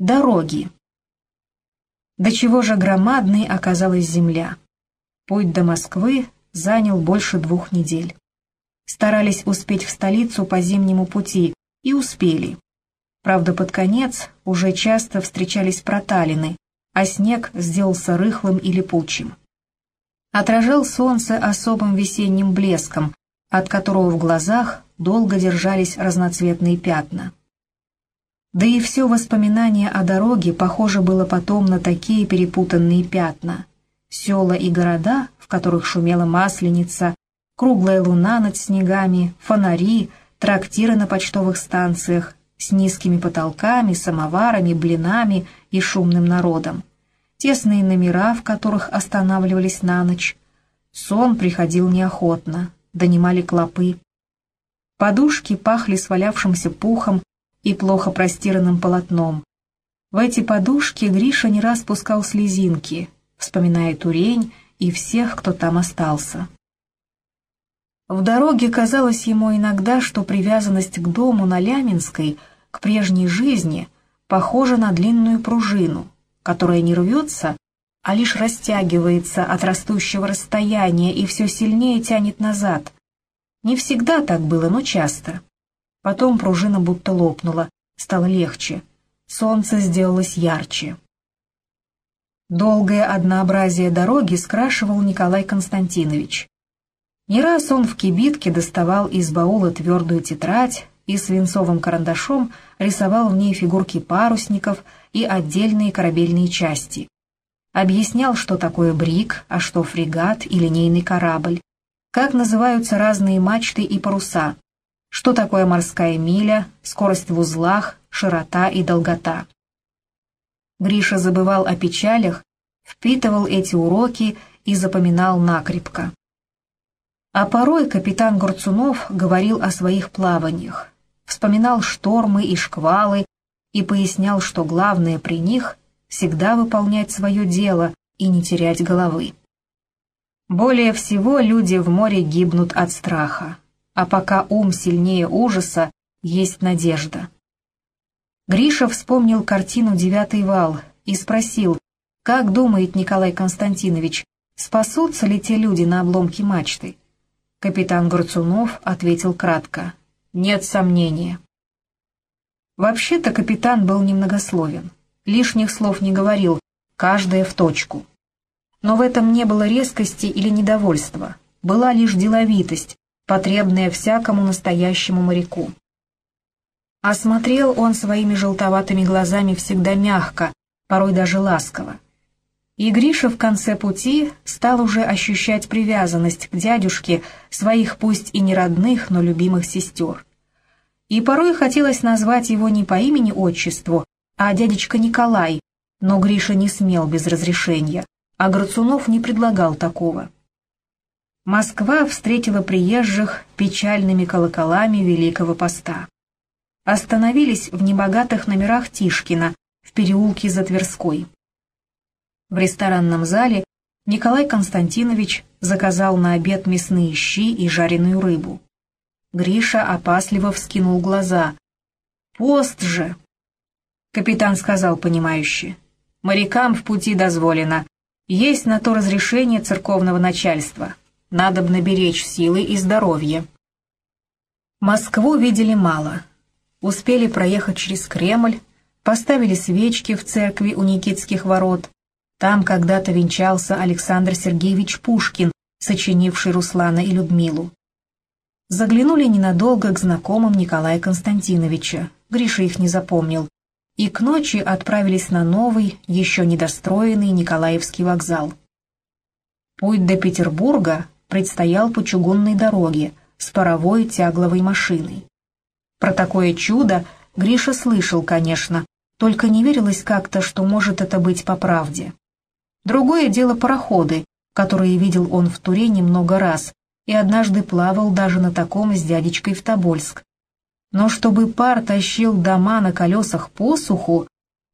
Дороги. До чего же громадной оказалась земля. Путь до Москвы занял больше двух недель. Старались успеть в столицу по зимнему пути, и успели. Правда, под конец уже часто встречались проталины, а снег сделался рыхлым и липучим. Отражал солнце особым весенним блеском, от которого в глазах долго держались разноцветные пятна. Да и все воспоминание о дороге похоже было потом на такие перепутанные пятна. Села и города, в которых шумела масленица, круглая луна над снегами, фонари, трактиры на почтовых станциях с низкими потолками, самоварами, блинами и шумным народом, тесные номера, в которых останавливались на ночь. Сон приходил неохотно, донимали клопы. Подушки пахли свалявшимся пухом, и плохо простиранным полотном. В эти подушки Гриша не раз пускал слезинки, вспоминая Турень и всех, кто там остался. В дороге казалось ему иногда, что привязанность к дому на Ляминской, к прежней жизни, похожа на длинную пружину, которая не рвется, а лишь растягивается от растущего расстояния и все сильнее тянет назад. Не всегда так было, но часто. Потом пружина будто лопнула, стало легче. Солнце сделалось ярче. Долгое однообразие дороги скрашивал Николай Константинович. Не раз он в кибитке доставал из баула твердую тетрадь и свинцовым карандашом рисовал в ней фигурки парусников и отдельные корабельные части. Объяснял, что такое брик, а что фрегат и линейный корабль, как называются разные мачты и паруса, что такое морская миля, скорость в узлах, широта и долгота. Гриша забывал о печалях, впитывал эти уроки и запоминал накрепко. А порой капитан Гурцунов говорил о своих плаваниях, вспоминал штормы и шквалы и пояснял, что главное при них — всегда выполнять свое дело и не терять головы. Более всего люди в море гибнут от страха а пока ум сильнее ужаса, есть надежда. Гриша вспомнил картину «Девятый вал» и спросил, как думает Николай Константинович, спасутся ли те люди на обломке мачты? Капитан Горцунов ответил кратко, нет сомнения. Вообще-то капитан был немногословен, лишних слов не говорил, каждое в точку. Но в этом не было резкости или недовольства, была лишь деловитость, потребное всякому настоящему моряку. Осмотрел он своими желтоватыми глазами всегда мягко, порой даже ласково. И Гриша в конце пути стал уже ощущать привязанность к дядюшке своих пусть и не родных, но любимых сестер. И порой хотелось назвать его не по имени-отчеству, а дядечка Николай, но Гриша не смел без разрешения, а Грацунов не предлагал такого. Москва встретила приезжих печальными колоколами Великого Поста. Остановились в небогатых номерах Тишкина в переулке за Тверской. В ресторанном зале Николай Константинович заказал на обед мясные щи и жареную рыбу. Гриша опасливо вскинул глаза. «Пост же!» Капитан сказал понимающе. «Морякам в пути дозволено. Есть на то разрешение церковного начальства. Надо бы наберечь силы и здоровье. Москву видели мало. Успели проехать через Кремль, поставили свечки в церкви у Никитских ворот. Там когда-то венчался Александр Сергеевич Пушкин, сочинивший Руслана и Людмилу. Заглянули ненадолго к знакомым Николая Константиновича, Гриша их не запомнил, и к ночи отправились на новый, еще недостроенный Николаевский вокзал. Путь до Петербурга предстоял по чугунной дороге с паровой тягловой машиной. Про такое чудо Гриша слышал, конечно, только не верилось как-то, что может это быть по правде. Другое дело пароходы, которые видел он в Турене много раз, и однажды плавал даже на таком с дядечкой в Тобольск. Но чтобы пар тащил дома на колесах по суху,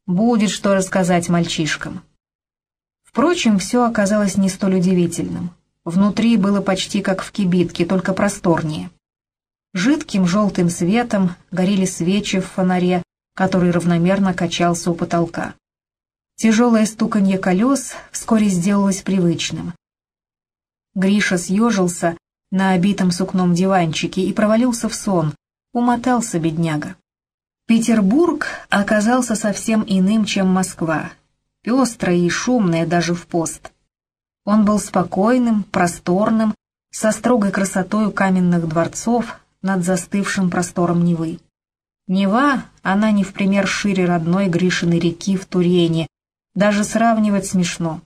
будет что рассказать мальчишкам. Впрочем, все оказалось не столь удивительным. Внутри было почти как в кибитке, только просторнее. Жидким желтым светом горели свечи в фонаре, который равномерно качался у потолка. Тяжелое стуканье колес вскоре сделалось привычным. Гриша съежился на обитом сукном диванчике и провалился в сон, умотался бедняга. Петербург оказался совсем иным, чем Москва, пестрая и шумная даже в пост. Он был спокойным, просторным, со строгой красотой каменных дворцов над застывшим простором Невы. Нева, она не в пример шире родной Гришиной реки в Турене, даже сравнивать смешно.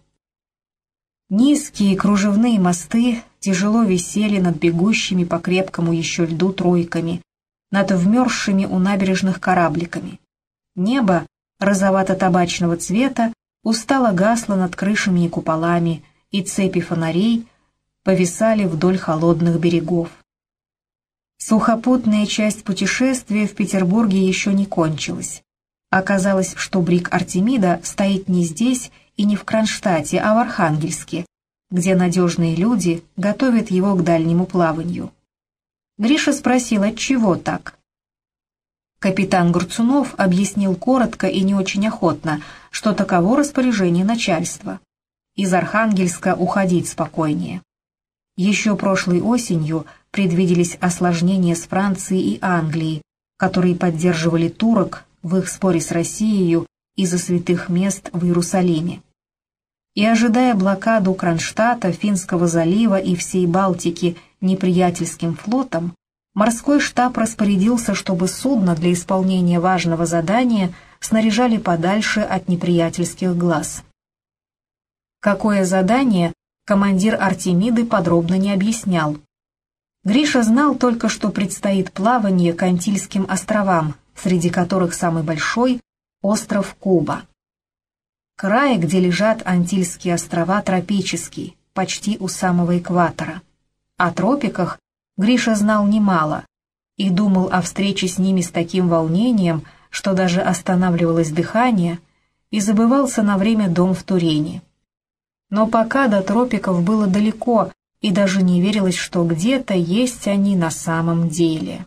Низкие кружевные мосты тяжело висели над бегущими по крепкому еще льду тройками, над вмерзшими у набережных корабликами. Небо, розовато-табачного цвета, устало гасло над крышами и куполами, и цепи фонарей повисали вдоль холодных берегов. Сухопутная часть путешествия в Петербурге еще не кончилась. Оказалось, что брик Артемида стоит не здесь и не в Кронштадте, а в Архангельске, где надежные люди готовят его к дальнему плаванию. Гриша спросил, от чего так? Капитан Гурцунов объяснил коротко и не очень охотно, что таково распоряжение начальства. Из Архангельска уходить спокойнее. Еще прошлой осенью предвиделись осложнения с Францией и Англией, которые поддерживали турок в их споре с Россией из-за святых мест в Иерусалиме. И ожидая блокаду Кронштадта, Финского залива и всей Балтики неприятельским флотом, морской штаб распорядился, чтобы судно для исполнения важного задания снаряжали подальше от неприятельских глаз. Какое задание, командир Артемиды подробно не объяснял. Гриша знал только, что предстоит плавание к Антильским островам, среди которых самый большой — остров Куба. Край, где лежат Антильские острова, тропический, почти у самого экватора. О тропиках Гриша знал немало и думал о встрече с ними с таким волнением, что даже останавливалось дыхание, и забывался на время дом в Турене. Но пока до тропиков было далеко, и даже не верилось, что где-то есть они на самом деле.